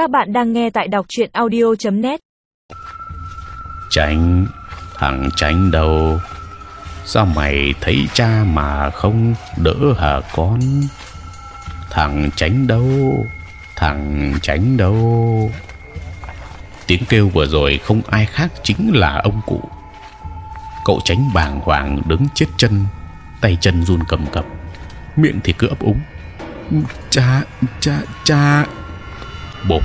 Các bạn đang nghe tại đọc truyện audio.net. Tránh, thằng tránh đâu? Sao mày thấy cha mà không đỡ hả con? Thằng tránh đâu? Thằng tránh đâu? Tiếng kêu vừa rồi không ai khác chính là ông cụ. Cậu tránh bàng hoàng đứng chết chân, tay chân run cầm cập, miệng thì cứ ấp úng. Cha, cha, cha. Bộp.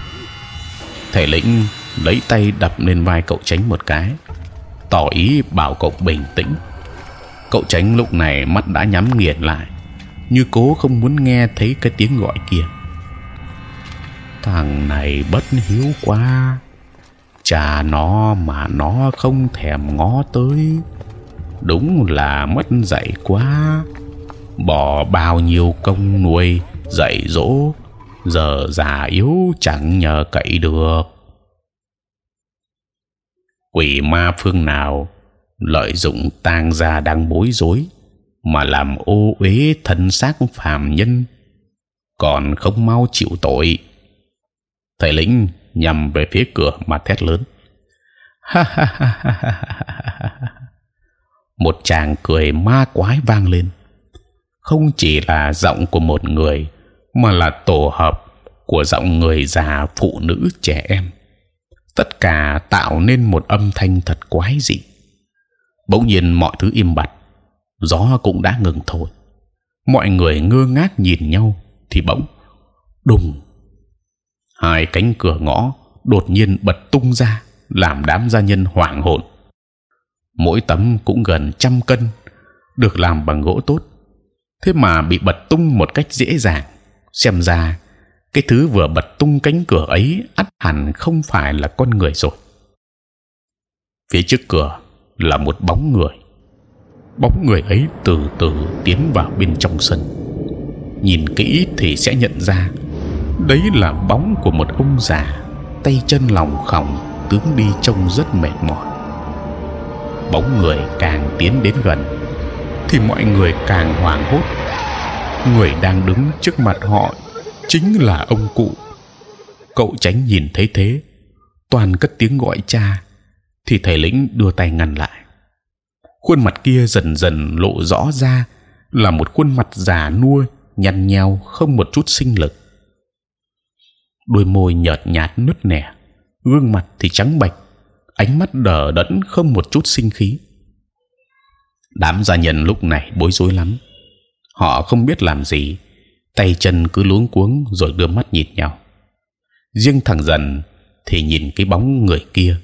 Thể lĩnh lấy tay đập lên vai cậu tránh một cái, tỏ ý bảo cậu bình tĩnh. Cậu tránh lúc này mắt đã nhắm nghiền lại, như cố không muốn nghe thấy cái tiếng gọi kia. Thằng này bất hiếu quá, cha nó mà nó không thèm ngó tới, đúng là mất dạy quá. Bỏ bao nhiêu công nuôi dạy dỗ, giờ già yếu chẳng nhờ cậy được. Quỷ ma phương nào lợi dụng tang gia đang bối rối mà làm ô uế thân xác phàm nhân, còn không mau chịu tội? Thầy lĩnh nhằm về phía cửa mà thét lớn. Ha ha ha ha ha một chàng cười ma quái vang lên. Không chỉ là giọng của một người mà là tổ hợp của giọng người già phụ nữ trẻ em tất cả tạo nên một âm thanh thật quái dị. Bỗng nhiên mọi thứ im bặt, gió cũng đã ngừng thôi. Mọi người ngơ ngác nhìn nhau, thì bỗng đùng hai cánh cửa ngõ đột nhiên bật tung ra, làm đám gia nhân hoảng hồn. Mỗi tấm cũng gần trăm cân, được làm bằng gỗ tốt, thế mà bị bật tung một cách dễ dàng. Xem ra, cái thứ vừa bật tung cánh cửa ấy ắt hẳn không phải là con người rồi. Phía trước cửa là một bóng người. Bóng người ấy từ từ tiến vào bên trong sân. Nhìn kỹ thì sẽ nhận ra đấy là bóng của một ông già, tay chân lòng khòng, tướng đi trông rất mệt mỏi. Bóng người càng tiến đến gần thì mọi người càng hoảng hốt người đang đứng trước mặt họ chính là ông cụ. Cậu tránh nhìn thấy thế, toàn cất tiếng gọi cha, thì thầy lĩnh đưa tay ngăn lại. Khuôn mặt kia dần dần lộ rõ ra là một khuôn mặt già nua, nhăn nheo, không một chút sinh lực. Đôi môi nhợt nhạt nứt nẻ, gương mặt thì trắng bệch, ánh mắt đờ đẫn không một chút sinh khí. Đám gia nhân lúc này bối rối lắm, họ không biết làm gì tay chân cứ luống cuống rồi đưa mắt nhìn nhau. riêng thằng dần thì nhìn cái bóng người kia,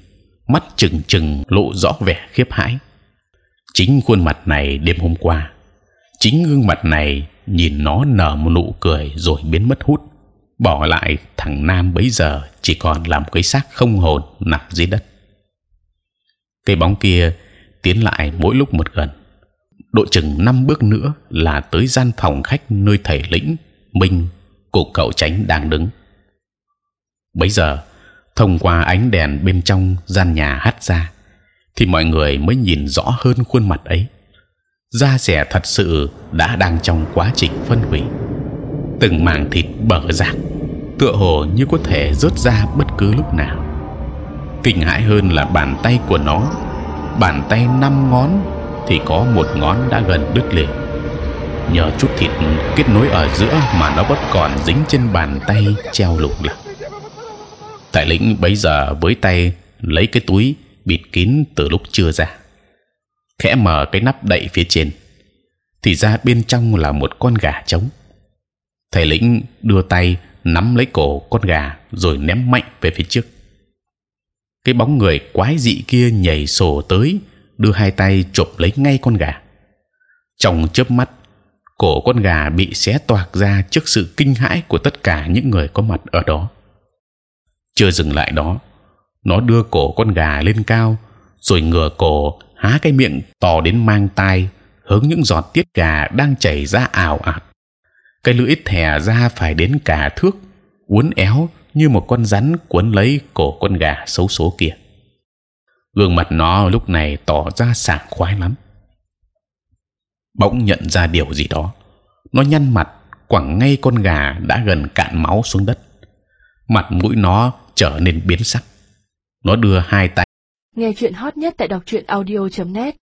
mắt chừng chừng lộ rõ vẻ khiếp hãi. chính khuôn mặt này đêm hôm qua, chính gương mặt này nhìn nó nở một nụ cười rồi biến mất hút, bỏ lại thằng nam bấy giờ chỉ còn làm cái xác không hồn nằm dưới đất. cái bóng kia tiến lại mỗi lúc một gần độ chừng năm bước nữa là tới gian phòng khách nơi thầy lĩnh, minh cụ cậu tránh đang đứng. Bấy giờ, thông qua ánh đèn bên trong gian nhà hắt ra, thì mọi người mới nhìn rõ hơn khuôn mặt ấy. Da rẻ thật sự đã đang trong quá trình phân hủy. Từng mảng thịt bở rạc, tựa hồ như có thể rớt ra bất cứ lúc nào. Kinh hãi hơn là bàn tay của nó, bàn tay năm ngón thì có một ngón đã gần đứt lìa. nhờ chút thịt kết nối ở giữa mà nó vẫn còn dính trên bàn tay treo lủng lẳng tại lĩnh bấy giờ với tay lấy cái túi bịt kín từ lúc chưa ra. Khẽ mở cái nắp đậy phía trên, thì ra bên trong là một con gà trống. Thầy lĩnh đưa tay nắm lấy cổ con gà rồi ném mạnh về phía trước. Cái bóng người quái dị kia nhảy sổ tới đưa hai tay chụp lấy ngay con gà. Trong chớp mắt, cổ con gà bị xé toạc ra trước sự kinh hãi của tất cả những người có mặt ở đó. Chưa dừng lại đó, nó đưa cổ con gà lên cao, rồi ngửa cổ, há cái miệng to đến mang tai, hướng những giọt tiết gà đang chảy ra ảo ạt. Cái lưỡi thè ra phải đến cả thước, uốn éo như một con rắn cuốn lấy cổ con gà xấu số kia gương mặt nó lúc này tỏ ra sảng khoái lắm. Bỗng nhận ra điều gì đó. Nó nhăn mặt, quẳng ngay con gà đã gần cạn máu xuống đất. Mặt mũi nó trở nên biến sắc. Nó đưa hai tay. Nghe chuyện hot nhất tại đọc truyện audio .net.